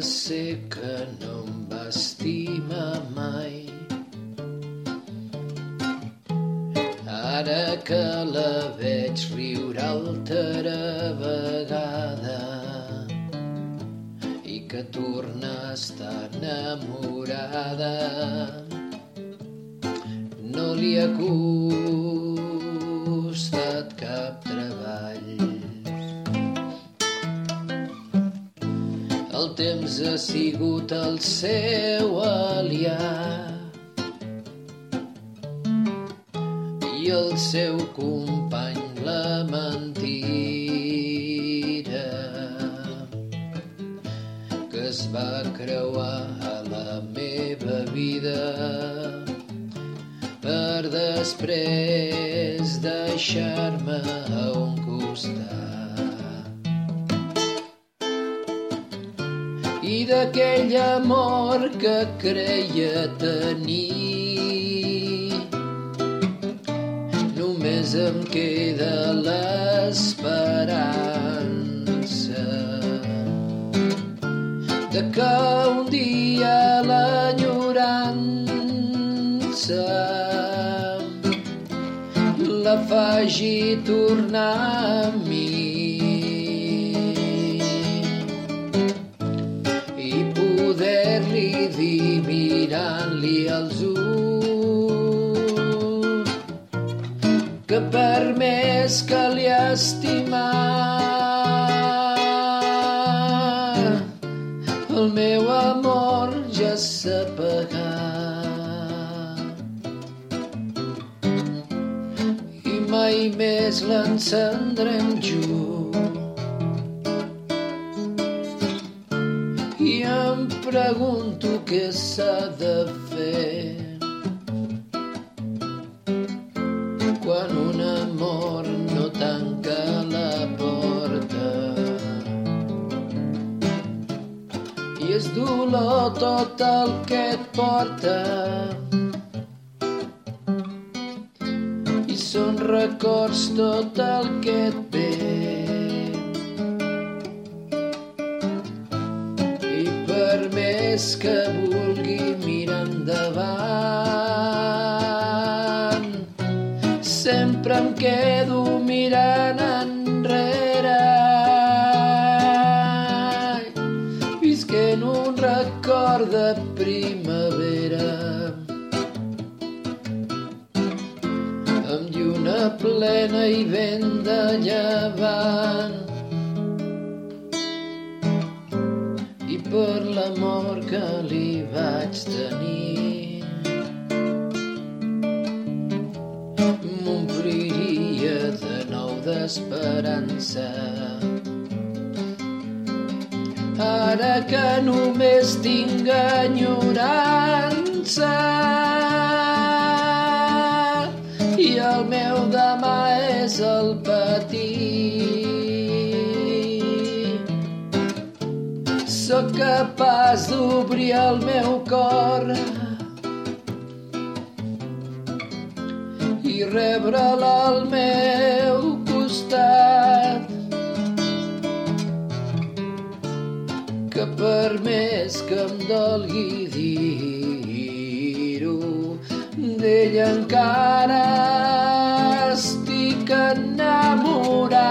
Sé que no em va estimar mai. Ara que la veig riure altra vegada i que torna a estar enamorada no li ha temps ha sigut el seu aliat i el seu company la mentida que es va creuar a la meva vida per després deixar-me a un costat. I d'aquell amor que creia tenir només em queda l'esperança de que un dia l'enyorança la faci tornar a mi. Els ulls que per més que li estimar el meu amor ja s'ha apagat. I mai més l'encendrem junts em pregunto què s'ha de fer és dolor tot el que et porta. I són records tot el que et ve. I per més que vulgui mirar endavant. Sempre em quedo mirant enrere record de primavera. Amb lluna plena i vent de llevant. I per l'amor que li vaig tenir m'ompliria de nou d'esperança ara que només tinc enyorança i el meu demà és el patir sóc capaç d'obrir el meu cor i rebre'l al meu costat per més que em dolgui dir-ho d'ell encara estic enamorat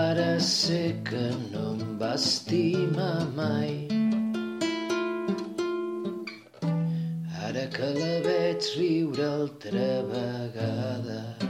Ara sé que no em va estimar mai. Ara que la veig riure altra vegada.